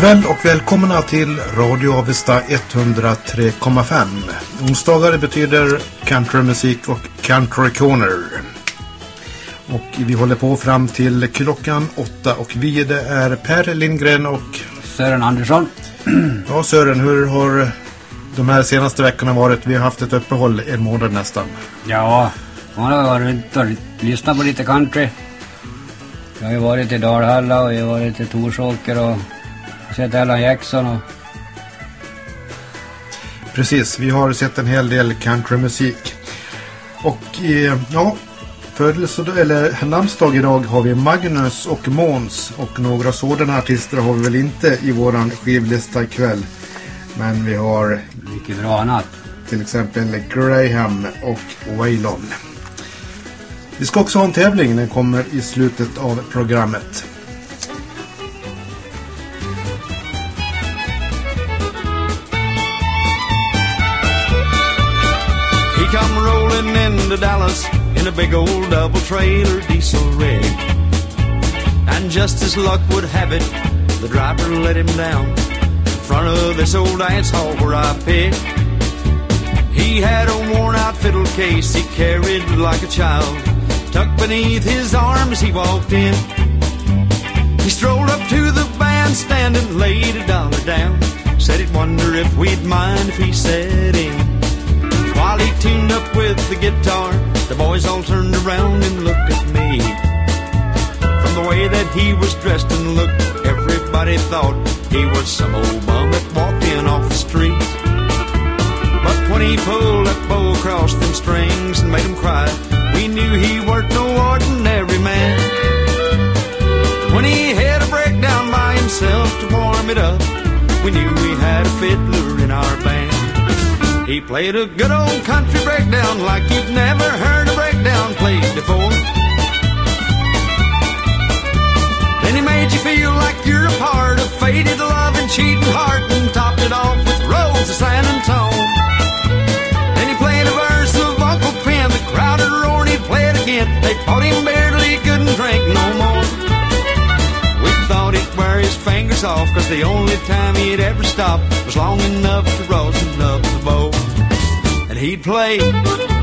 Kväll och välkomna till Radio Avesta 103,5. Onsdagar betyder countrymusik och country corner. Och vi håller på fram till klockan åtta och vi det är Per Lindgren och Sören Andersson. ja Sören, hur har de här senaste veckorna varit? Vi har haft ett uppehåll en månad nästan. Ja, man har varit runt och lyssnat på lite country. Jag har ju varit i Dalhalla och jag har varit i Torsåker och sett Alan Jackson och Precis, vi har sett en hel del countrymusik. Och eh, ja, födelsedag eller namnsdag idag har vi Magnus och Måns och några sådana artister har vi väl inte i våran skivlista ikväll. Men vi har mycket bra annat. till exempel Graham och Waylon. Vi ska också ha en tävling, den kommer i slutet av programmet. Dallas in a big old double trailer diesel rig. And just as luck would have it, the driver let him down in front of this old dance hall where I picked. He had a worn out fiddle case he carried like a child, tucked beneath his arm as he walked in. He strolled up to the bandstand and laid a dollar down. Said he'd wonder if we'd mind if he sat in. He tuned up with the guitar, the boys all turned around and looked at me. From the way that he was dressed and looked, everybody thought he was some old bum that walked in off the street. But when he pulled that bow across them strings and made made 'em cry, we knew he weren't no ordinary man. When he had a breakdown by himself to warm it up, we knew we had a fiddler in our band. He played a good old country breakdown like you've never heard a breakdown played before. Then he made you feel like you're a part of faded love and cheating heart and topped it off with Rose of San Antone. Then he played a verse of Uncle Pen, the crowd had roared, he'd play it again. They thought him barely couldn't drink no more. His fingers off, cause the only time he'd ever stop was long enough to rosin up the bow. And he'd play.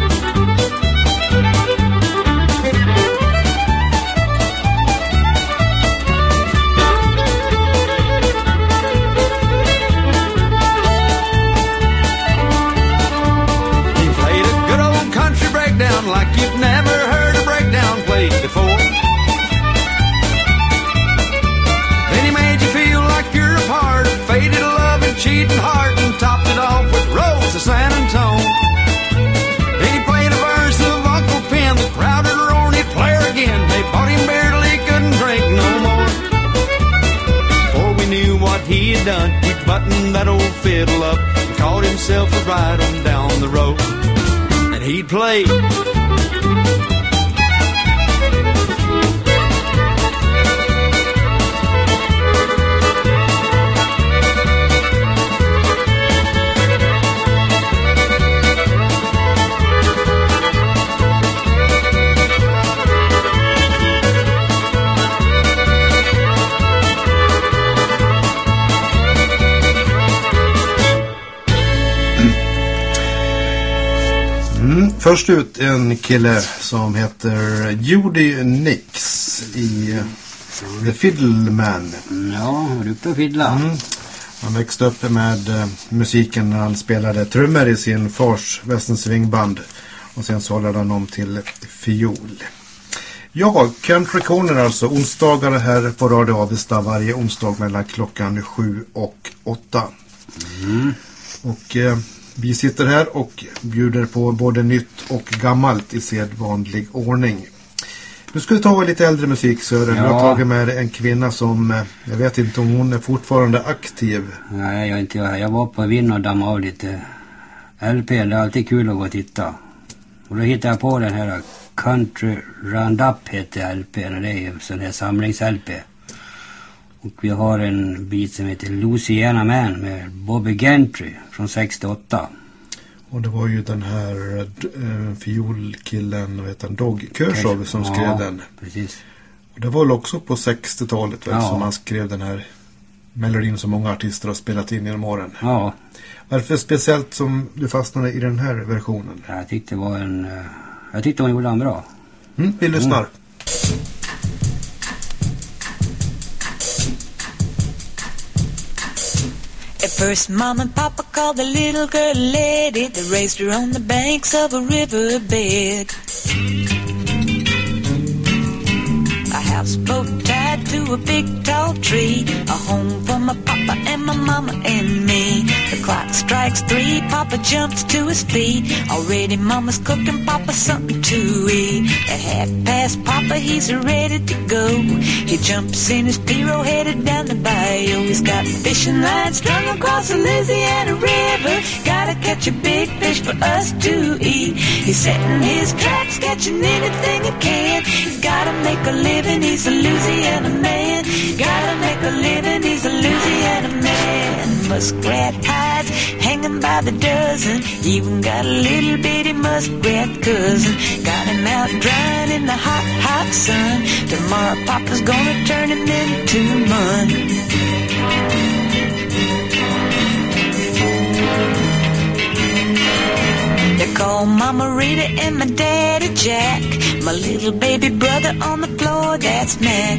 Had done, he buttoned that old fiddle up and caught himself a ride on down the road. And he'd play. Mm, först ut en kille som heter Judy Nix i eh, The Fiddleman. ja, var du uppe och fiddla? Mm. Han växte upp med eh, musiken när han spelade trummor i sin fars Western Swingband. Och sen sållade han om till fiol. Ja, Country Corner alltså. Onsdagar här på Radio Avesta varje onsdag mellan klockan sju och åtta. Och eh, vi sitter här och bjuder på både nytt och gammalt i sedvanlig ordning. Du skulle ta lite äldre musik Sören. Du har Ja. tagit med en kvinna som, eh, jag vet inte om hon är fortfarande aktiv. Nej, jag inte jag. Jag var på Vinn och dammade av lite LP. Det är alltid kul att gå och titta. Och då hittade jag på den här Country Roundup heter LP. Det är en sån här samlings-LP. Och vi har en bit som heter Louisiana Man med Bobby Gentry från 68. Och det var ju den här äh, fiolkillen, vad heter han, Dog Kershaw som skrev ja, den. precis. Och det var väl också på 60-talet väl, Ja. som han skrev den här melodin som många artister har spelat in genom åren. Ja, Varför speciellt som du fastnade i den här versionen? jag tyckte det var en... eh, Jag tyckte hon gjorde den bra. Mm, vi lyssnar. At first, Mom and Papa called the little girl a lady. They raised her on the banks of a riverbed. A houseboat tied to a big tall tree. A home for my papa and my mama and me. Clock strikes three. Papa jumps to his feet. Already Mama's cooking Papa something to eat. At half past Papa, he's ready to go. He jumps in his pirogue headed down the bayou. He's got fishing lines strung across the Louisiana River. Gotta catch a big fish for us to eat. He's setting his traps, catching anything he can. Gotta make a living, he's a Louisiana man. Gotta make a living, he's a Louisiana man. Muskrat hides hanging by the dozen. Even got a little bitty muskrat cousin. Got him out drying in the hot, hot sun. Tomorrow Papa's gonna turn him into mud. Call Mama Rita and my daddy Jack. My little baby brother on the floor, that's Mac.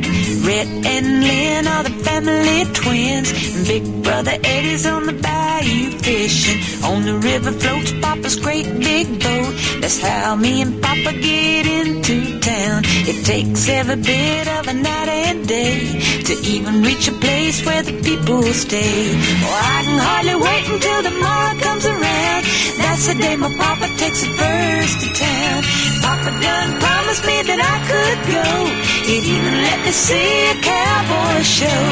Red and Lynn are the family twins. Big brother Eddie's on the bayou fishing. On the river floats Papa's great big boat. That's how me and Papa get into town. It takes every bit of a night and day to even reach a place where the people stay. Oh, I can hardly wait until tomorrow comes around. That's the day my papa takes it first to town. Papa done promised me that I could go. He'd even let me see a cowboy show.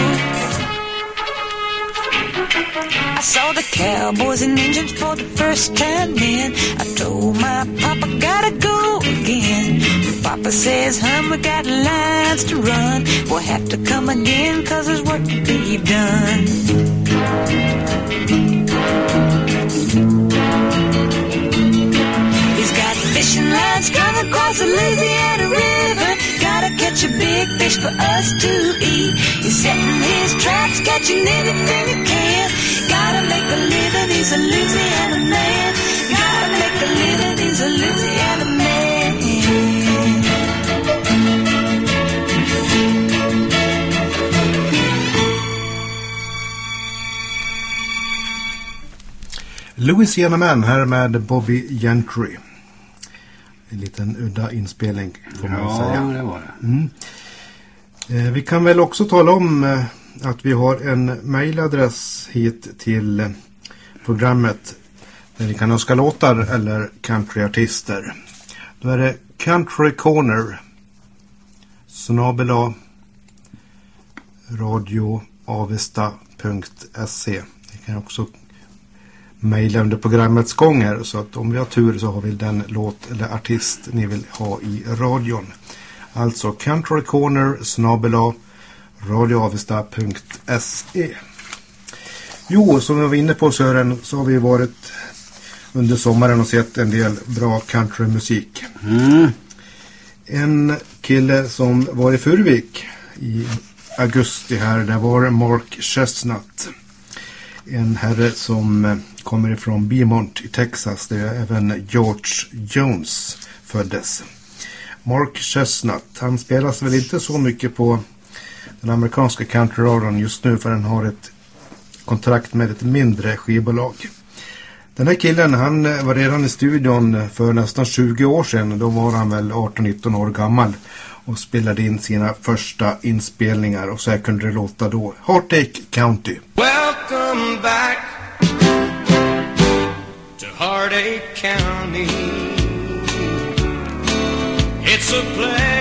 I saw the cowboys and Indians for the first time then. I told my papa, gotta go again. Papa says, hon, we got lines to run. We'll have to come again, cause there's work to be done. Fishing lines across the Louisiana River. Gotta catch a big fish for us to eat. He's setting his traps, catching anything he can. Gotta make a living, he's a Louisiana man. Gotta make a living, he's a Louisiana man. Louisiana Man här med Bobbie Gentry. En liten udda inspelning får man Ja, säga. det var det. Eh, Vi kan väl också tala om eh, att vi har en mailadress hit till eh, programmet där ni kan önska låtar eller countryartister. Då är det countrycorner snabela radioavesta.se Ni kan också mejla under programmets gång här så att om vi har tur så har vi den låt eller artist ni vill ha i radion. Alltså countrycorner snabela radioavesta.se Jo, som jag var inne på Sören så har vi varit under sommaren och sett en del bra countrymusik. Mm. En kille som var i Furvik i augusti här, det var Mark Chestnut. En herre som eh, kommer ifrån Beaumont i Texas där även George Jones föddes. Mark Chestnut, han spelas väl inte så mycket på den amerikanska countryradion just nu för den har ett kontrakt med ett mindre skivbolag. Den här killen han eh, var redan i studion för nästan 20 år sedan. Då var han väl 18-19 år gammal och spelade in sina första inspelningar och så här kunde det låta då. Heartache County. Welcome back to Heartache County. It's a place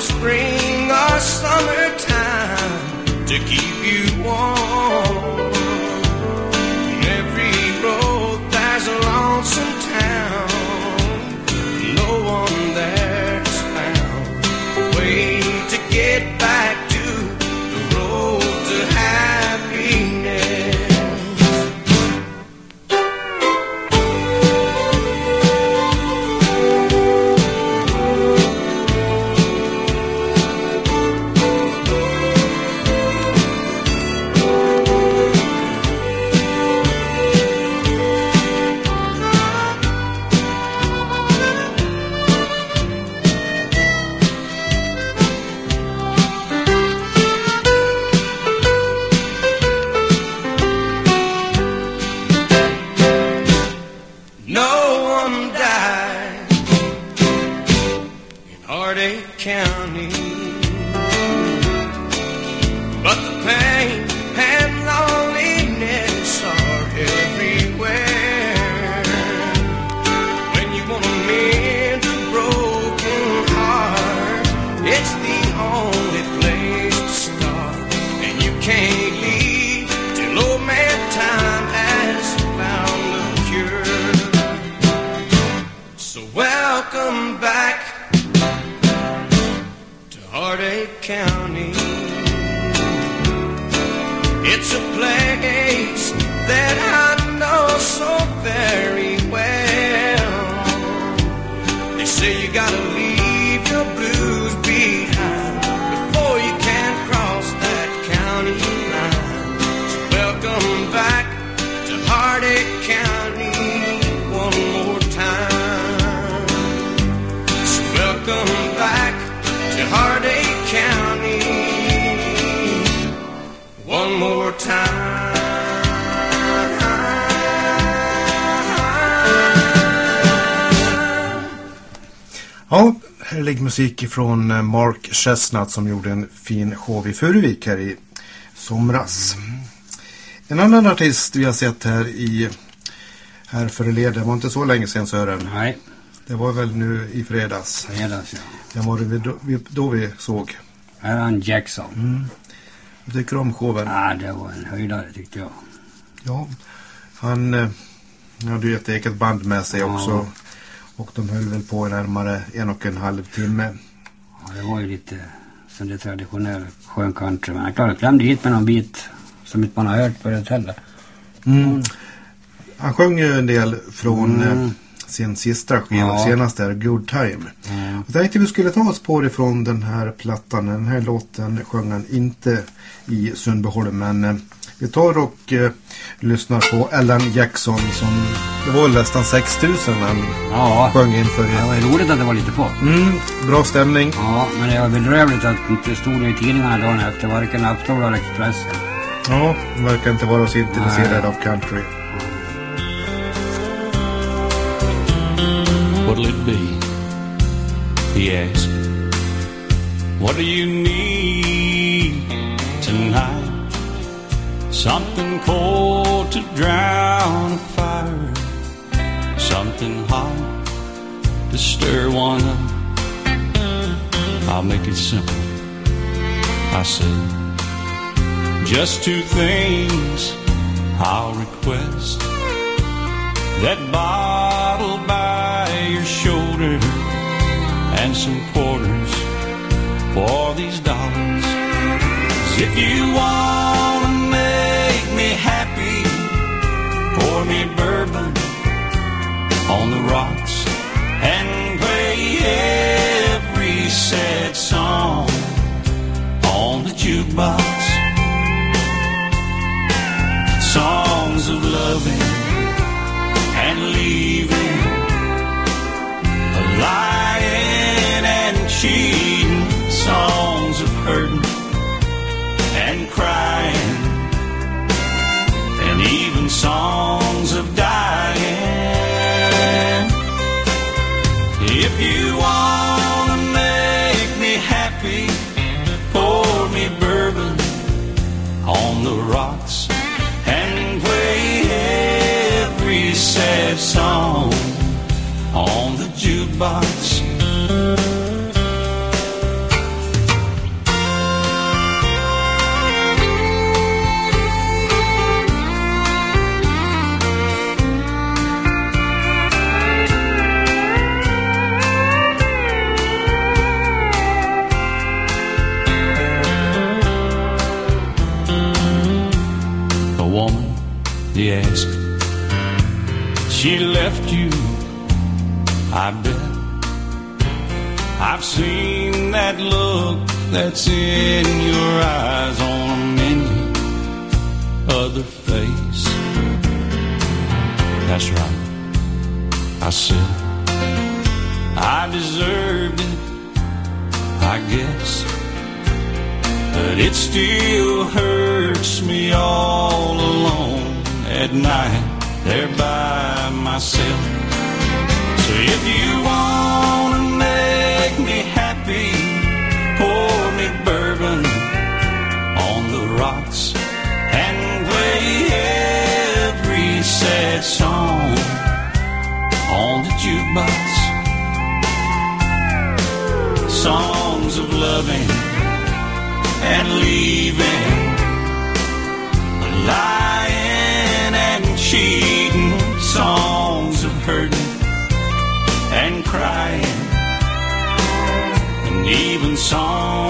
spring or summer. Musik ifrån eh, Mark Chestnut som gjorde en fin show i Furuvik här i somras. En annan artist vi har sett här i här föreleden, det var inte så länge sedan Sören. Nej, Det var väl nu i fredags. fredags ja. Det var det vi då, vi, då vi såg. Han Jackson. Jag tycker om showen. Ja, det var en höjdare tyckte jag. Ja, han eh, hade ju ett eget band med sig Ja. också. Och de höll väl på i närmare en och en halv timme. Ja, det var ju lite som det traditionella skön country. Men jag klarade klämde hit med någon bit som inte man har hört förut heller. Han sjöng ju en del från Mm. Sin sista skiva, Ja. senaste är Good Time. Mm. Jag tänkte vi skulle ta oss på det från den här plattan. Den här låten sjöng han inte i Sundbyholm. Men eh, vi tar och eh, lyssnar på Ellen Jackson som det var nästan 6000 han Ja, sjöng inför. det var roligt att det var lite folk. Mm, bra stämning. Ja, men det var bedrövligt att det inte stod i tidningarna dagen efter. Varken Aftonbladet eller Expressen. Ja, verkar inte vara så intresserade Nej. av country. What'll it be? He asked. What do you need tonight? Something cold to drown a fire. Something hot to stir one up. I'll make it simple. I said, just two things I'll request that bottle by your shoulder and some quarters for these dollars. If you wanna make me happy, pour me bourbon on the rocks and play every sad song on the jukebox. Songs that's in your eyes on many other face. That's right, I said. I deserved it, I guess. But it still hurts me all alone at night there by myself. So if you wanna song on the jukebox. Songs of loving and leaving, lying and cheating, songs of hurting and crying, and even songs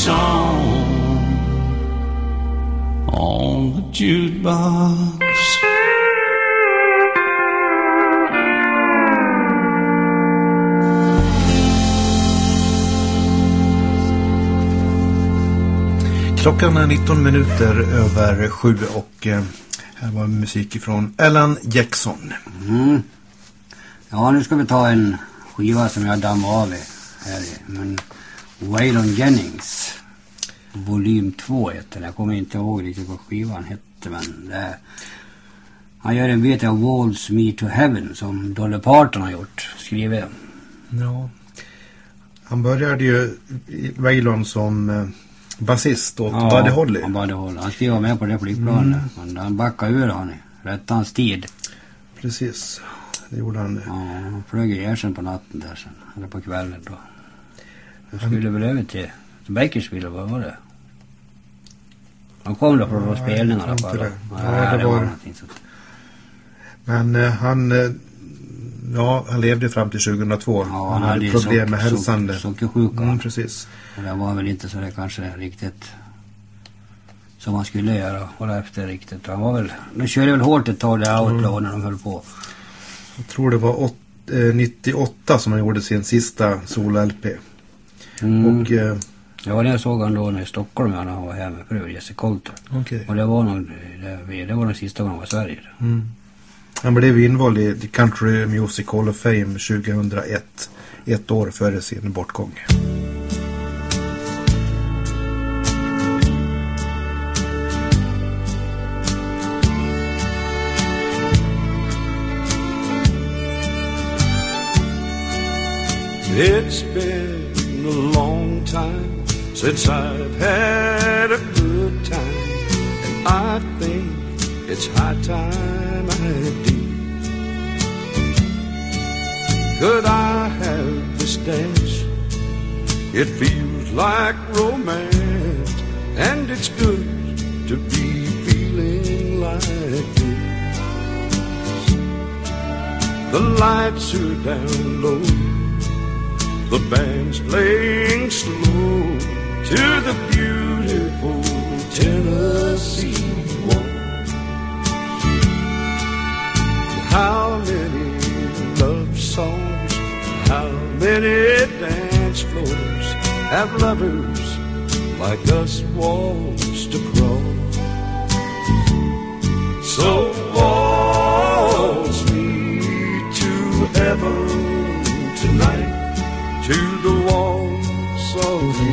song on the jukebox. Klockan är 19 minuter över sju och eh, här var musik ifrån Alan Jackson. Mm. Ja, nu ska vi ta en skiva som jag dammade av här. Men Waylon Jennings. Volym 2 heter den. Jag kommer inte ihåg riktigt vad skivan hette men det är, Han gör en bit av Walls Me to Heaven som Dolly Parton har gjort. Skrivit. Ja. Han började ju Waylon som eh, basist åt Buddy Holly. Han Buddy Holly. Han skrev med på det flygplanet. Mm. Men han backade ur han i rättans tid. Precis, det gjorde han. Ja, han flög i på natten där sen. Eller på kvällen då. Han skulle väl över till Bakersfield, vad var det? Han kom då från några Nej, spelningar i alla fall. det. Ja, det var- någonting sånt. Men eh, han, eh, ja, han levde fram till 2002. Ja, han hade ju problem sock- med hälsan. sock-. Sockersjuka. Mm, precis. Och det var väl inte så det kanske riktigt som han skulle göra. Hålla efter riktigt. Han var väl, de körde väl hårt ett tag där Outlaw när de höll på. Jag tror det var åt, eh, 98 som han gjorde sin sista solo-LP. Mm. Och, eh, Ja, det såg han då när i Stockholm när han var här med fru Jesse Colter. okej. Och det var nog, det, det var den sista gången han var i Sverige. Mm. Han blev invald i The Country Music Hall of Fame 2001. Ett år före sin bortgång. It's been time since I've had a good time, and I think it's high time I did. Could I have this dance? It feels like romance, and it's good to be feeling like this. The lights are down low. The band's playing slow to the beautiful Tennessee waltz. How many love songs, how many dance floors have lovers like us waltzed across? So waltz me to heaven to the walls of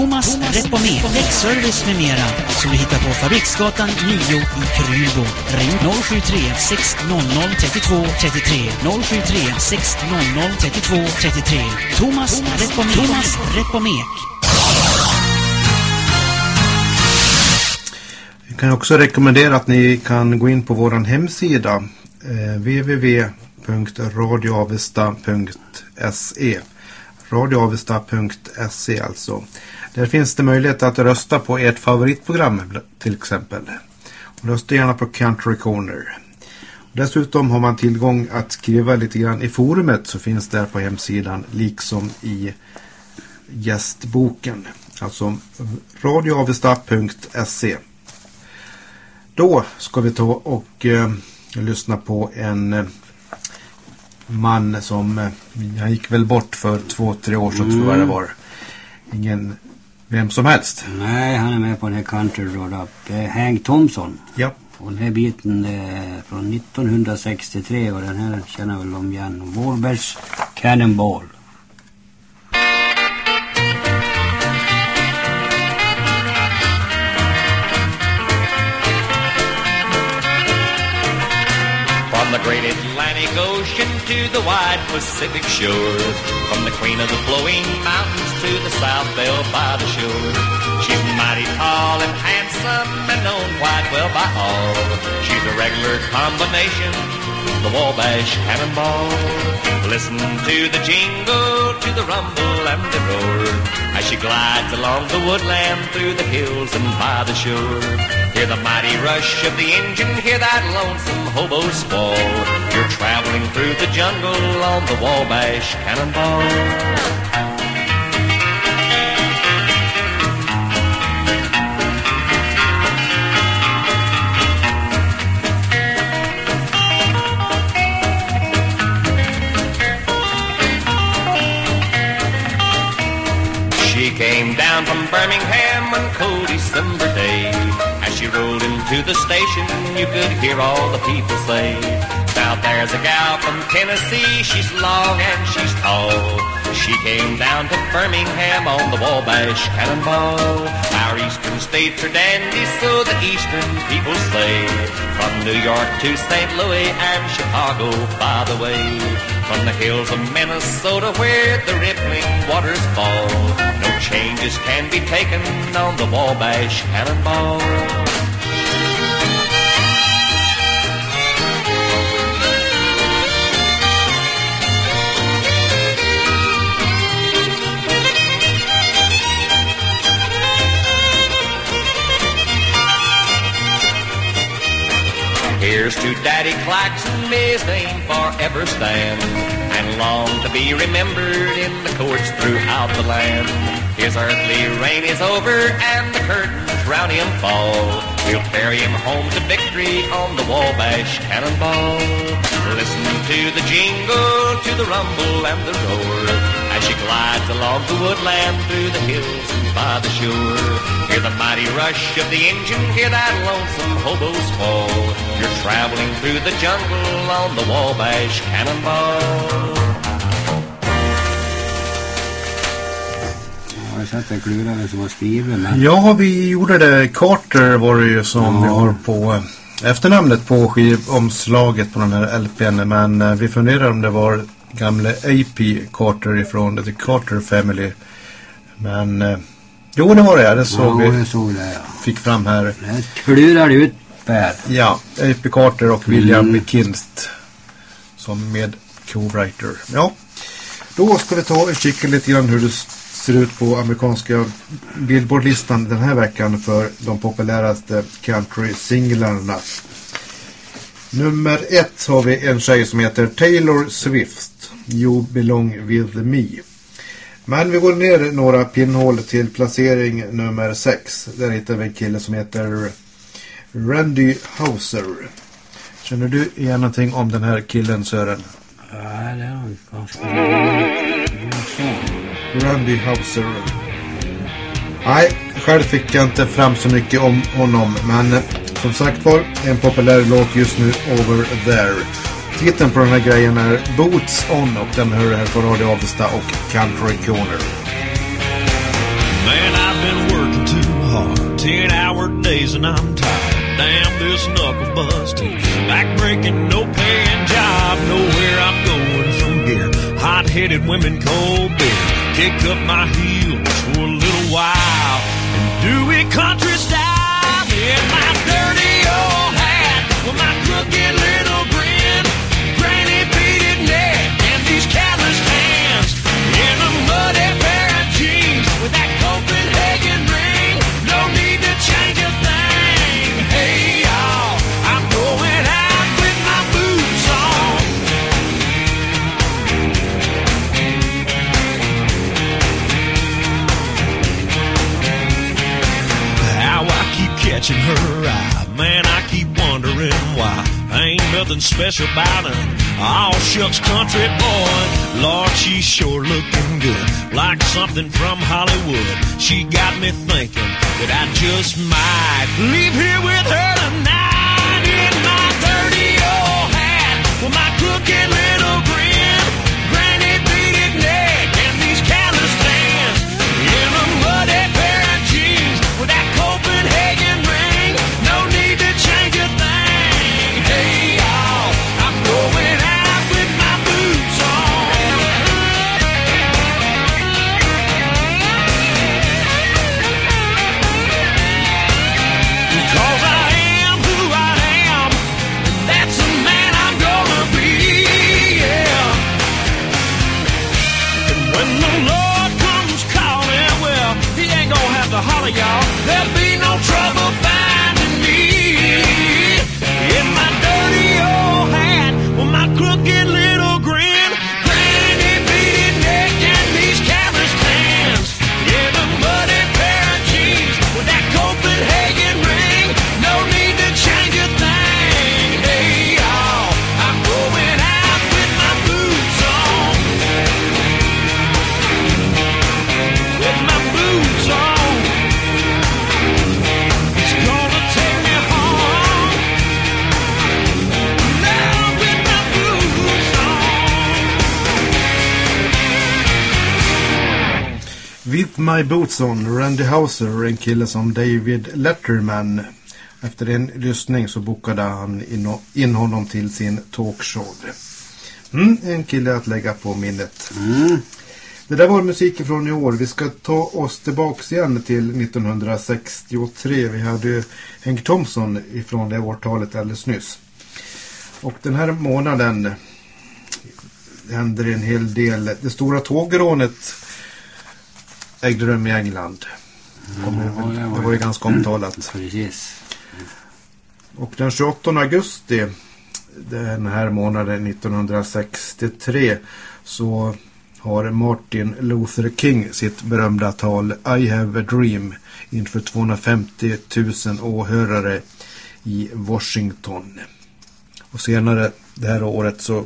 Thomas. Thomas Repomer. Däckservice med mera. Som du hittar på Fabriksgatan 9 i Krylbo. Ring 073 600 32 33. 073 600 32 33. Thomas Repomer. Thomas Repomek. Vi kan också rekommendera att ni kan gå in på vår hemsida eh, www.radioavesta.se radioavesta.se alltså. Där finns det möjlighet att rösta på ert favoritprogram till exempel. Och rösta gärna på Country Corner. Dessutom har man tillgång att skriva lite grann i forumet så finns där på hemsidan liksom i gästboken. Alltså radioavesta.se Då ska vi ta och eh, lyssna på en eh, man som eh, han gick väl bort för två, tre år sedan tror jag det var. Ingen vem som helst. Nej, han är med på den här Country Road Up. Det är Hank Thompson. Ja. Och den här biten är från 1963 och den här känner väl om igen. Wahlbergs Cannonball. From the great Atlantic Ocean to the wide Pacific shore. From the queen of the flowing mountains to the South Belle by the shore. She's mighty tall and handsome and known quite well by all. She's a regular combination, the Wabash Cannonball. Listen to the jingle, to the rumble and the roar. As she glides along the woodland through the hills and by the shore. Hear the mighty rush of the engine, hear that lonesome hobo squall. Traveling through the jungle on the Wabash Cannonball. She came down from Birmingham one cold December day. As she rolled into the station, you could hear all the people say, Now there's a gal from Tennessee, she's long and she's tall. She came down to Birmingham on the Wabash Cannonball. Our eastern states are dandies, so the eastern people say. From New York to St. Louis and Chicago, by the way. From the hills of Minnesota where the rippling waters fall. No changes can be taken on the Wabash Cannonball. Here's to Daddy Claxton, his name forever stand, and long to be remembered in the courts throughout the land. His earthly reign is over, and the curtains round him fall. We'll carry him home to victory on the Wabash Cannonball. Listen to the jingle, to the rumble and the roar, as she glides along the woodland through the hills by the shore. Hear the mighty rush of the engine, hear that lonesome hobo's fall. You're traveling through the jungle on the Wabash Cannonball. Jag klurar vem som har skrivit men... Ja, vi gjorde det. Carter var det ju som Ja. vi har på eh, efternamnet på skivomslaget på den här LPn. Men eh, vi funderar om det var gamle AP Carter ifrån The Carter Family. Men eh, jo, det var det. Det såg ja, vi. jag såg det ja. Fick fram här. Det klurar ut bad. Ja, A.P. Carter och William Mm. McKinst som med co-writer. Ja, då ska vi ta och kika lite grann hur det ser ut på amerikanska Billboard-listan den här veckan för de populäraste country-singlarna. Nummer ett har vi en tjej som heter Taylor Swift. You belong with me. Men vi går ner några pinnhål till placering nummer sex. Där hittar vi en kille som heter Randy Hauser. Känner du igen någonting om den här killen Sören? Ja, det är ganska... Randy Hauser. Nej, själv fick jag inte fram så mycket om honom. Men som sagt var, en populär låt just nu, Over There. Titeln på den här grejen är Boots On och den hör här på Radio Avesta och Country Corner. Man, I've been working too hard. Ten hour days and I'm tired. Damn this knuckle busting. Back breaking, no paying job. I'm going from here. Hot headed women, cold beer. Kick up my heels for a little while. And do it country style. In my dirty old hat. With my crooked little keep catching her eye. Man, I keep wondering why. Ain't nothing special about her. All shucks country boy. Lord, she's sure looking good. Like something from Hollywood. She got me thinking that I just might leave here with her tonight in my dirty old hat. With my crooked little With My Boots On, Randy Hauser, en kille som David Letterman. Efter en lyssning så bokade han in, honom till sin talkshow. Mm, en kille att lägga på minnet. Det där var musiken från i år. Vi ska ta oss tillbaks igen till 1963. Vi hade ju Hank Thompson ifrån det årtalet alldeles nyss. Och den här månaden händer en hel del. Det stora tågrånet ägde rum i England. Väl- det var det var ju ju- ganska omtalat. Precis. Och den 28 augusti den här månaden 1963 så har Martin Luther King sitt berömda tal I have a dream inför 250 000 åhörare i Washington. Och senare det här året så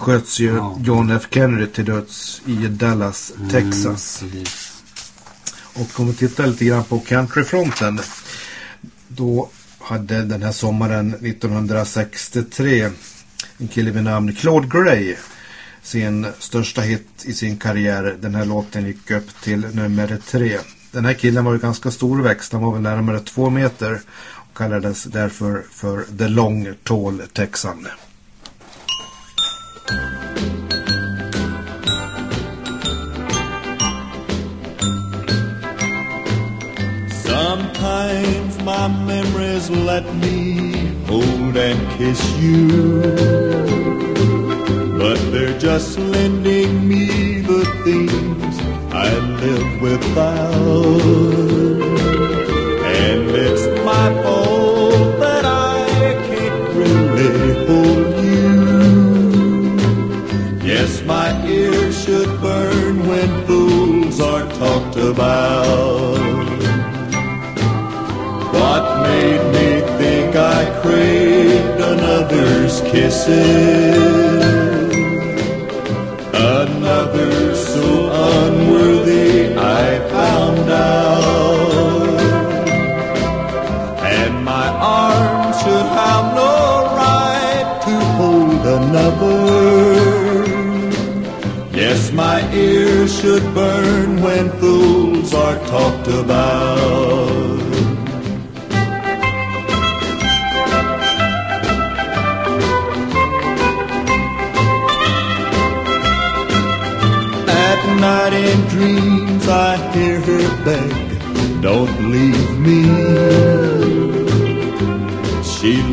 sköts ju Ja. John F Kennedy till döds i Dallas, Texas. Mm, precis. Och om vi tittar lite grann på countryfronten. Då hade den här sommaren 1963 en kille vid namn Claude Gray sin största hit i sin karriär. Den här låten gick upp till nummer tre. Den här killen var ju ganska storväxt. Han var väl närmare två meter och kallades därför för The Long Tall Texan. Sometimes my memories let me hold and kiss you. But they're just lending me the things I live without. And it's my fault that I can't really kisses. Another so unworthy I found out. And my arms should have no right to hold another. Yes, my ears should burn when fools are talked about.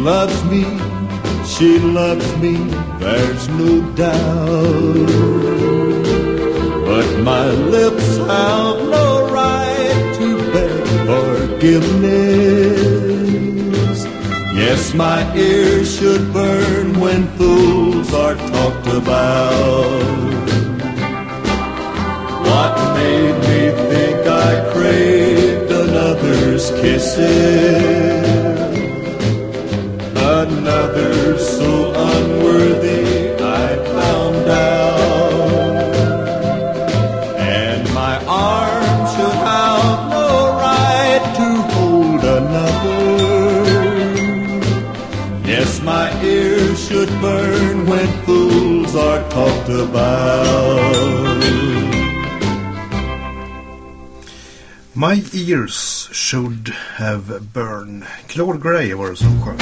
Loves me, she loves me, there's no doubt. But my lips have no right to beg forgiveness. Yes, my ears should burn when fools are talked about. What made me think I craved another's kisses? Talked about. My ears should have burn. Claude Gray var det som sjöng.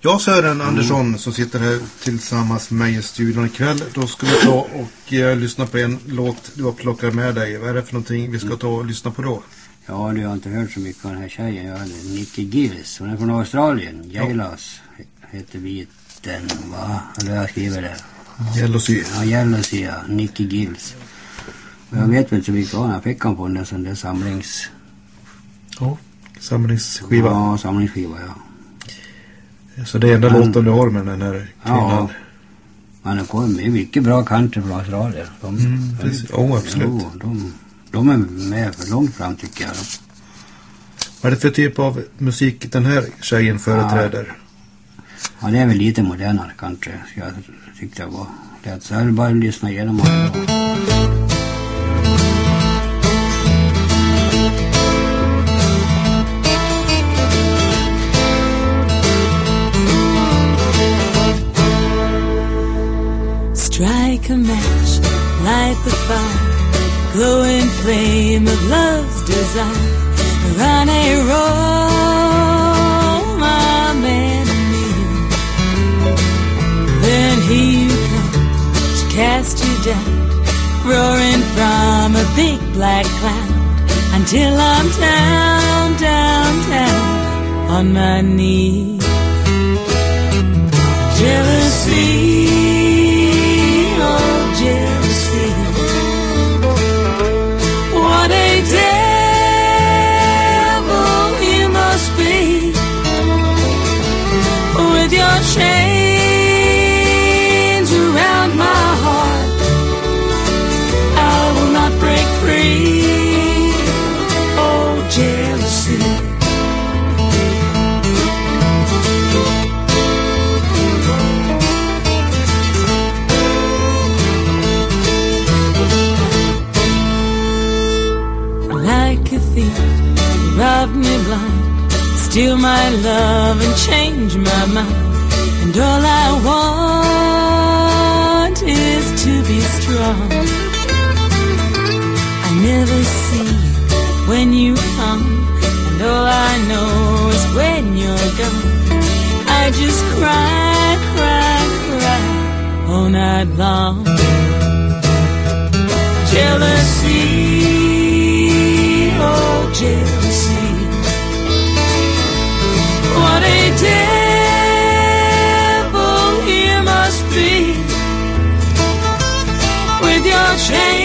Jag Sören Andersson som sitter här tillsammans med mig i studion ikväll. Då ska vi ta och eh, lyssna på en låt du har plockat med dig. Vad är det för någonting vi ska ta och lyssna på då? Ja, du har inte hört så mycket av den här tjejen. Jag hade Nicky Gills. Hon är från Australien. Jailas heter biten, va? Eller jag skriver det. Jealousy. Ja, Jealousy, ja. Nicky Gills. Jag vet väl så mycket den. Jag fick han på en sån där samlings... Ja, samlingsskiva. Ja, samlingsskiva, ja. Så det är enda låten du har med den här kvinnan? Ja. Men det kommer mycket bra country från Australien. De, Mm, precis. Jo, absolut. Jo, de, de är med för långt fram tycker jag. Vad är det för typ av musik den här tjejen företräder? Ja, det är väl lite modernare. Så jag tyckte det var. Så jag vill bara lyssna igenom. Strike a match, light the fire, glowing flame of love's desire. Run a roll, cast you down, roaring from a big black cloud, until I'm down, down, down on my knees. Jealousy, oh jealousy. What a devil he must be with your chains steal my love and change my mind. And all I want is to be strong. I never see you when you come, and all I know is when you're gone. I just cry, cry, cry all night long. With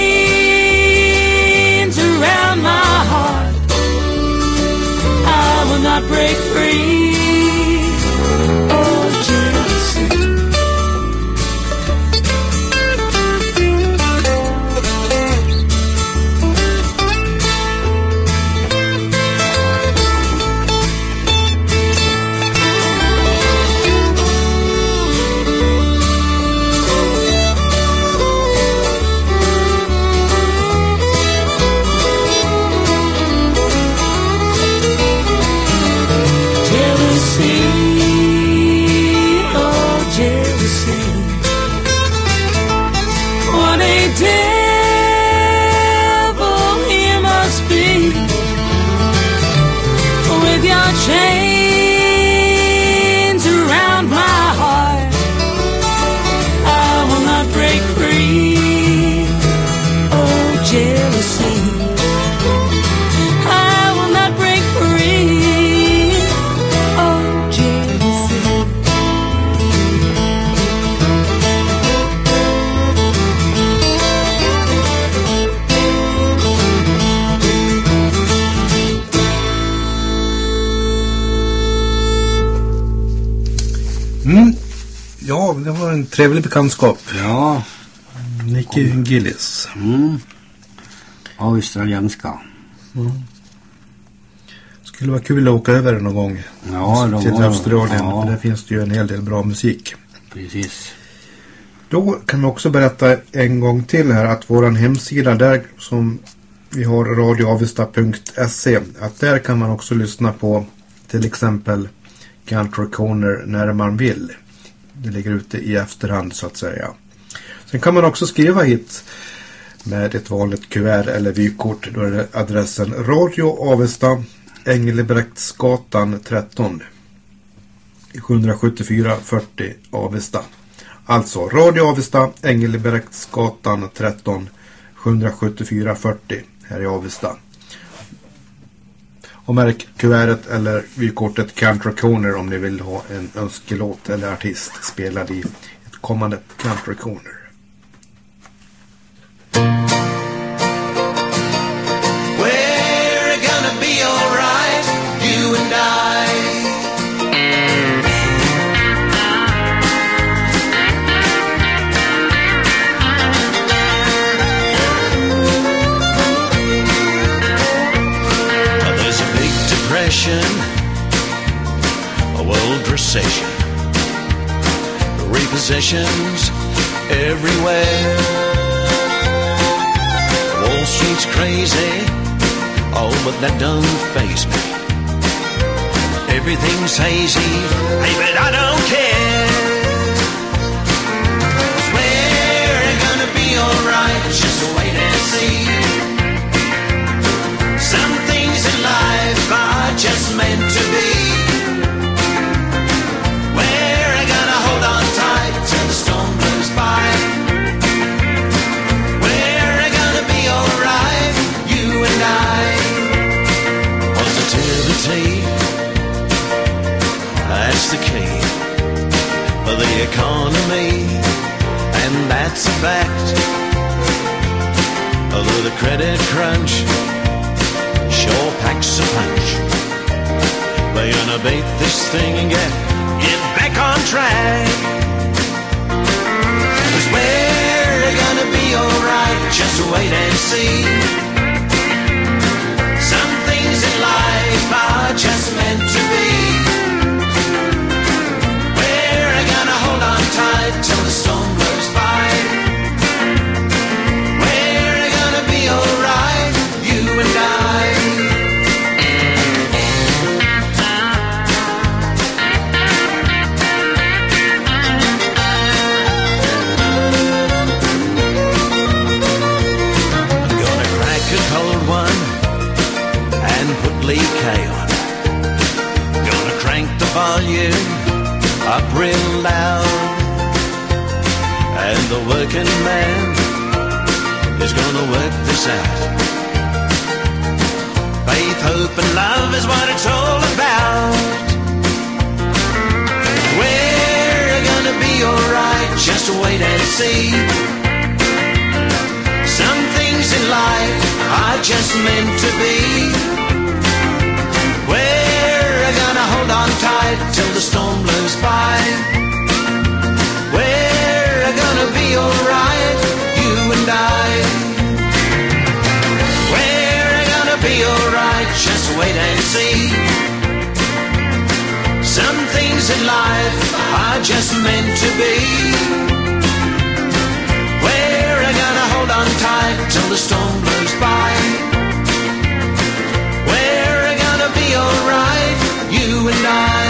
A en trevlig bekantskap. Ja. Nicky Gillis. Mm. Australienska. Skulle vara kul att åka över någon gång. Ja, de till var- Australien. ja. För där finns det ju en hel del bra musik. Precis. Då kan vi också berätta en gång till här att våran hemsida där som vi har radioavesta.se att där kan man också lyssna på till exempel Country Corner när man vill. Det ligger ute i efterhand så att säga. Sen kan man också skriva hit med ett vanligt kuvert eller vykort. Då är det adressen Radio Avesta Engelbrektsgatan 13 774 40 Avesta. Alltså Radio Avesta Engelbrektsgatan 13 774 40 här i Avesta. Och märk kuvertet eller vykortet Country Corner om ni vill ha en önskelåt eller artist spelad i ett kommande Country Corner. Recession, repossessions everywhere. Wall Street's crazy, oh, but that don't faze me. Everything's hazy, hey, but I don't care. 'Cause we're gonna be alright, just wait and see. Some things in life are just meant to be. That's the key for the economy, and that's a fact. Although the credit crunch sure packs a punch, we're gonna beat this thing and get get back on track. Gonna be alright, just wait and see. Some things in life are just meant to be. We're gonna hold on tight till the storm working man is gonna work this out. Faith, hope, and love is what it's all about. We're gonna be alright, just wait and see. Some things in life are just meant to be. We're gonna hold on tight till the storm blows by. In life are just meant to be. We're gonna hold on tight till the storm blows by. We're gonna be alright, you and I.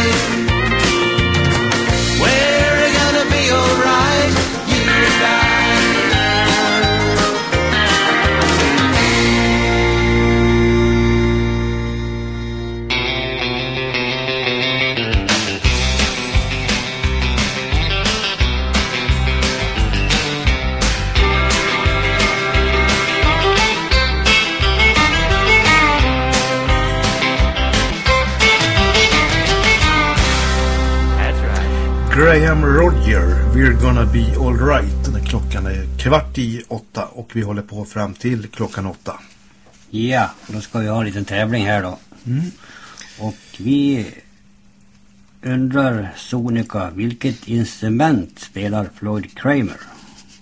Graham Roger, We're gonna be alright. Klockan är kvart i åtta och vi håller på fram till klockan åtta. Ja, då ska vi ha en liten tävling här då. Mm. Och vi undrar Sonika, vilket instrument spelar Floyd Kramer?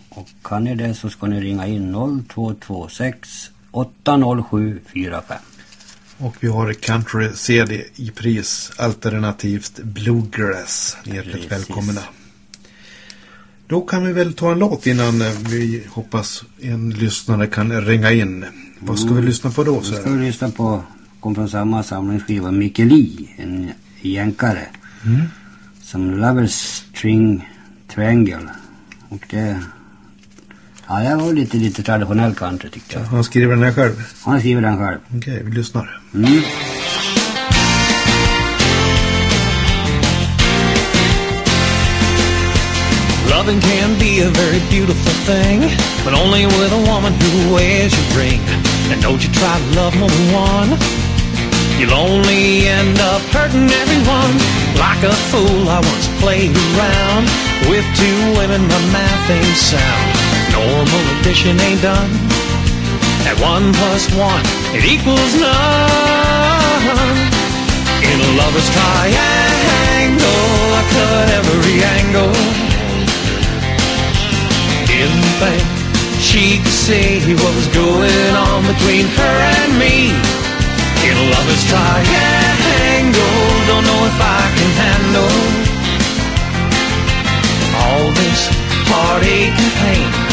Och kan ni det så ska ni ringa in 0226 80745. Och vi har country CD i pris alternativt bluegrass. Hjärtligt välkomna. Då kan vi väl ta en låt innan eh, vi hoppas en lyssnare kan ringa in. Vad ska vi lyssna på då? Så ska vi lyssna på, kom från samma samlingsskiva, Micke Lee, en jänkare. Mm. Som Lovers String Triangle. Och det, ja det var lite, lite traditionell country tyckte jag. Han skriver den här själv? Han har skrivit den själv. Okej, vi lyssnar. Mm. Loving can be a very beautiful thing, but only with a woman who wears your ring. And don't you try to love more than one. You'll only end up hurting everyone. Like a fool, I once played around with two women, my math ain't sound. Normal addition ain't done. At one plus one, it equals none. In a lover's triangle, I cut every angle. Didn't think she could see what was going on between her and me. In a lover's triangle, don't know if I can handle all this heartache and pain.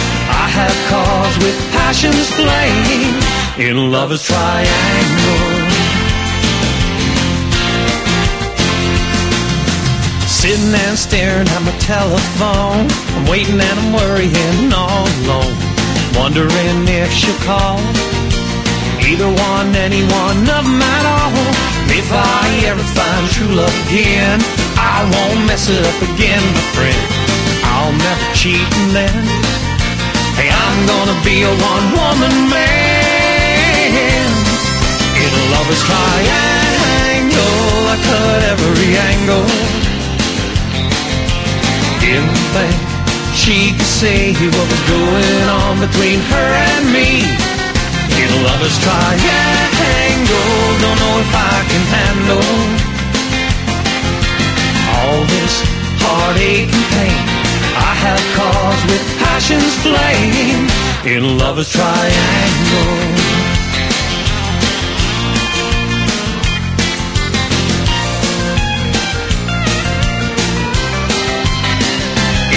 Have caused with passion's flame. In a lover's triangle. Sitting and staring at my telephone. I'm waiting and I'm worrying all alone. Wondering if she'll call. Either one, any one of them at all. If I ever find true love again, I won't mess it up again, my friend. I'll never cheat and then. Hey, I'm gonna be a one woman man. In a lover's triangle, I cut every angle. Didn't think she could see what was going on between her and me. In a lover's triangle, don't know if I can handle all this heartache and pain I have caused with passion's flame. In a lover's triangle.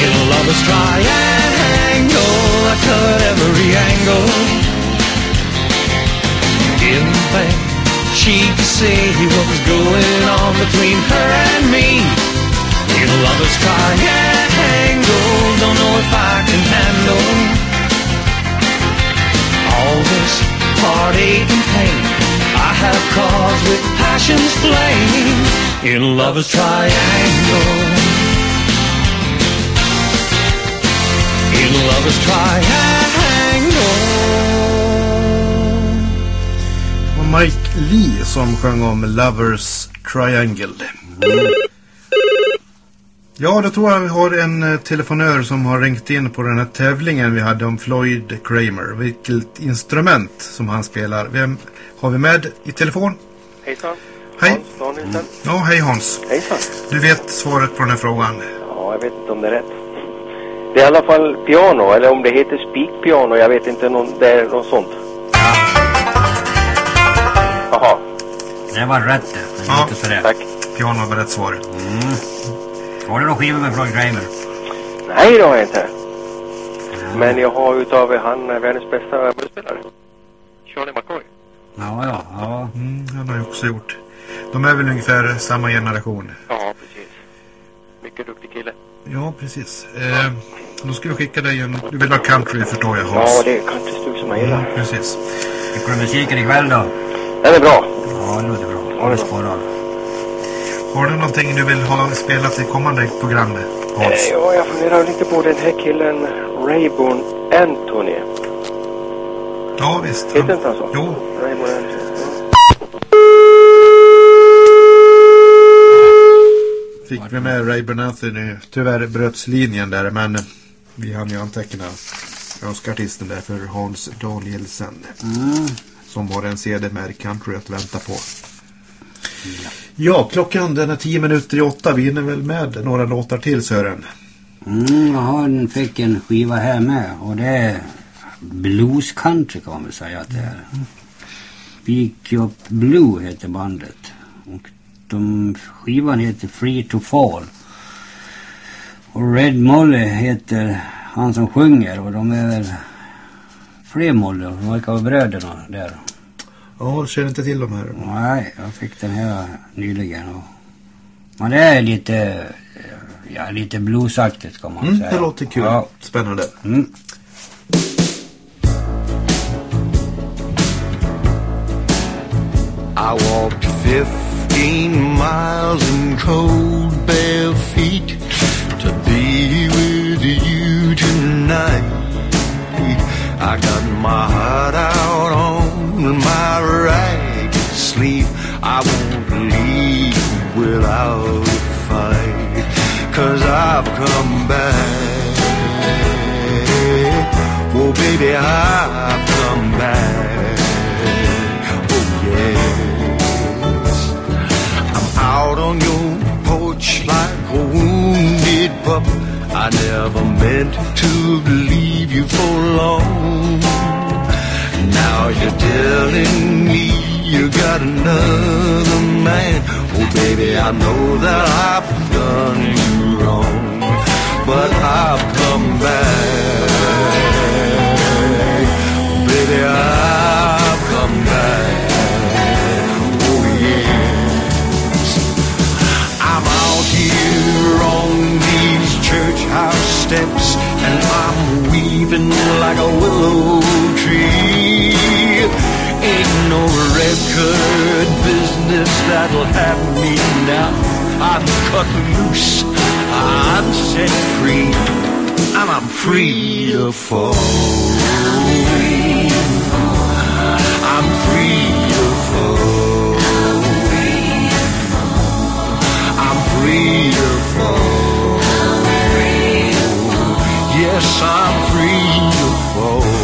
In a lover's triangle, I cut every angle. Didn't think she could see what was going on between her and me. In a lover's triangle, don't know if I can handle all this heartache and pain I have caused with passion's flame. In lover's triangle. In lover's triangle. Mike Lee som sjöng om Lovers Triangle. Ja, då tror jag vi har en eh, telefonör som har ringt in på den här tävlingen vi hade om Floyd Kramer. Vilket instrument som han spelar. Vem har vi med i telefon? Hejsan. Hej. Hans Danielsson. Ja, hej Hans. Hejsan. Du vet svaret på den här frågan. Ja, jag vet inte om det är rätt. Det är i alla fall piano, eller om det heter spikpiano, jag vet inte, någon, det är något sånt. Jaha. Det var rätt det. Men Ja, inte för det. Tack. Piano var rätt svar. Mm. Har du någon skiva med Floyd Kramer? Nej, det har jag inte. Men jag har utav han är världens bästa munspelare. Charlie McCoy. Ja, ja, ja. Mm, han har ju också gjort. De är väl ungefär samma generation. Ja, precis. Mycket duktig kille. Ja, precis. Eh, då ska vi skicka dig en... Du vill ha country förstår jag Ja, det är countrystug som jag gillar. Mm, precis. Tycker du musiken ikväll då? Den är bra. Ja, det låter bra. Ja, det är Sporrar. Har du någonting du vill ha spelat i kommande program Hans? Ja, jag funderar lite på den här killen Rayburn Anthony. Ja, visst. Heter inte han så? Jo. Rayburn Anthony. fick vi med Rayburn Anthony. Tyvärr bröts linjen där men vi hann ju anteckna önskartisten där för Hans Danielsen. Mm. Som har en CD med country att vänta på. Ja, klockan den är tio minuter i åtta. Vi hinner väl med några låtar till Sören. Mm, jag har en, fick en skiva här med och det är blues country kan man väl säga att det är. Speak Up Blue heter bandet. Och de, skivan heter Free to Fall. Och Red Molly heter han som sjunger och de är väl fler Molly. De verkar vara bröderna där. Ja, jag känner inte till de här. Nej, jag fick den här nyligen. Och, men det är lite, ja, lite bluesaktigt kan man Mm, säga. det låter kul. Ja. Spännande. Mm. I walked 15 miles in cold bare feet to be with you tonight. I got my heart out I've come back. Oh baby, I've come back. Oh yes. I'm out on your porch like a wounded pup. I never meant to leave you for long. Now you're telling me you got another man. Oh baby, I know that I've done you wrong, but I've come back. Baby, I've come back. Oh yes. I'm out here on these church house steps and I'm weaving like a willow tree. Ain't no record business that'll have me now. I'm cut loose, I'm set free, and I'm free to fall. I'm free to fall. I'm free to fall. Yes, I'm free to fall.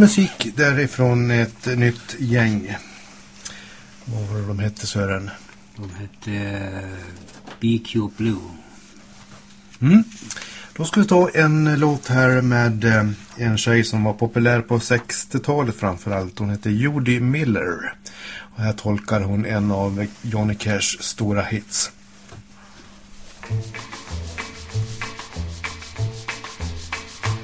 Musik därifrån ett nytt gäng. Vad var det de hette Sören? De hette eh, BQ Blue. Mm. Då ska vi ta en låt här med eh, en tjej som var populär på 60-talet framförallt. Hon heter Judy Miller. Och här tolkar hon en av Johnny Cashs stora hits.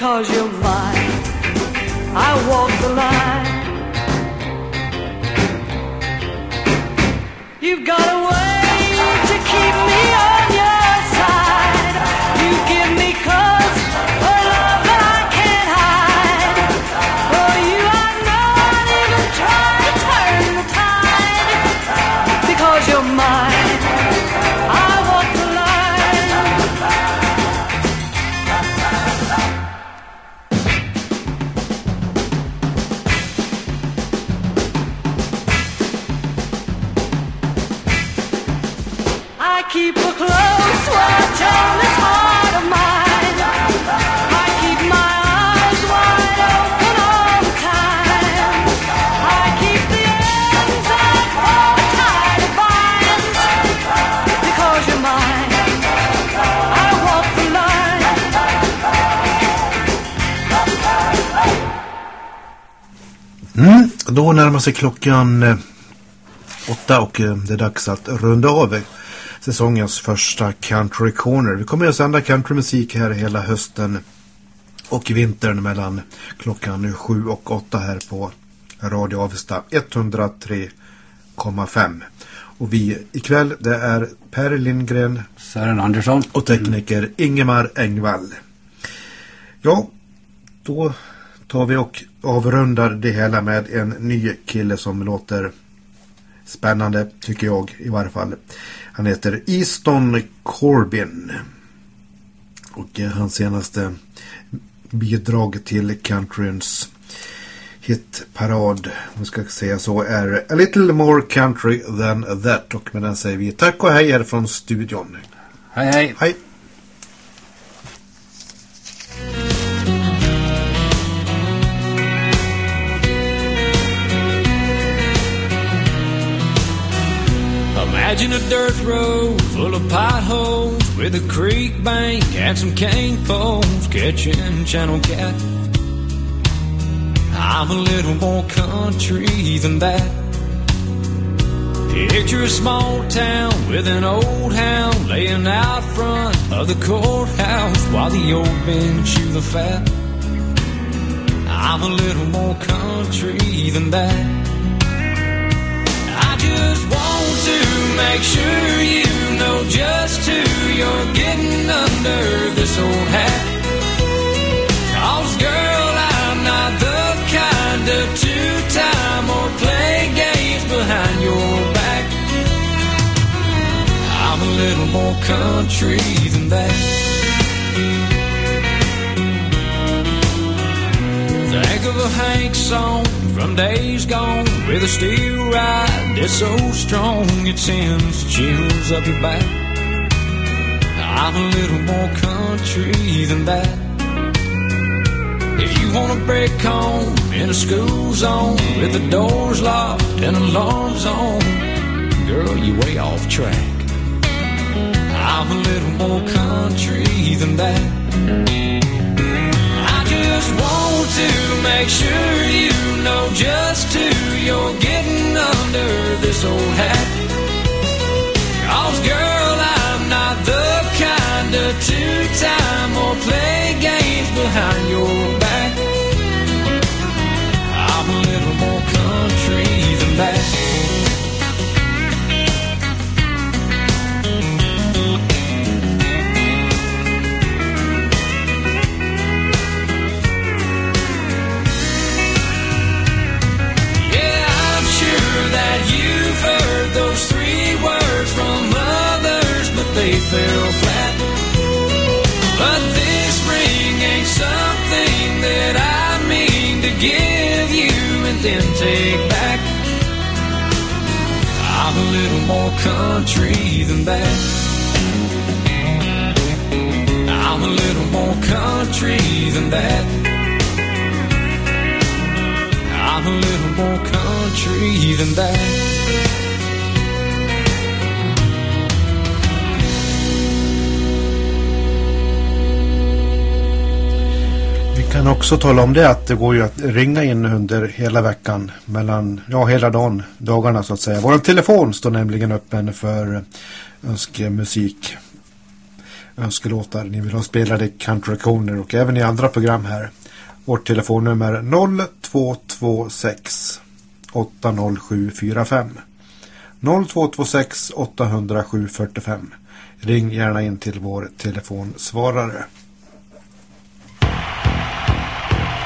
Because you're mine, I walk the line. You've got a way to keep me on då närmar sig klockan eh, åtta och eh, det är dags att runda av eh, säsongens första Country Corner. Vi kommer att sända countrymusik här hela hösten och vintern mellan klockan sju och åtta här på Radio Avesta 103,5. Och vi ikväll det är Per Lindgren, Sören Andersson och tekniker Ingemar Engvall. Ja, då tar vi och avrundar det hela med en ny kille som låter spännande tycker jag i varje fall. Han heter Easton Corbin. Och eh, hans senaste bidrag till countryns hitparad, om ska säga så, är A Little More Country Than That. Och med den säger vi tack och hej från studion. Hej hej. Hej. Imagine a dirt road full of potholes with a creek bank and some cane poles catching channel cat. I'm a little more country than that. Picture a small town with an old hound laying out front of the courthouse while the old men chew the fat. I'm a little more country than that. Make sure you know just who you're getting under this old hat. Cause girl, I'm not the kind of two-time or play games behind your back. I'm a little more country than that. Think of a Hank song from days gone with a steel ride that's so strong it sends chills up your back. I'm a little more country than that. If you want to break home in a school zone with the doors locked and alarms on, girl, you're way off track. I'm a little more country than that. I just want to make sure know just who you're getting under this old hat. They fell flat. But this ring ain't something that I mean to give you and then take back. I'm a little more country than that. I'm a little more country than that. I'm a little more country than that. Kan också tala om det att det går ju att ringa in under hela veckan. Mellan, ja hela dagen, dagarna så att säga. Vår telefon står nämligen öppen för önskemusik. Önskelåtar. Ni vill ha spelade countrykoner och även i andra program här. Vårt telefonnummer 0226 80745. 0226 807 45. Ring gärna in till vår telefonsvarare.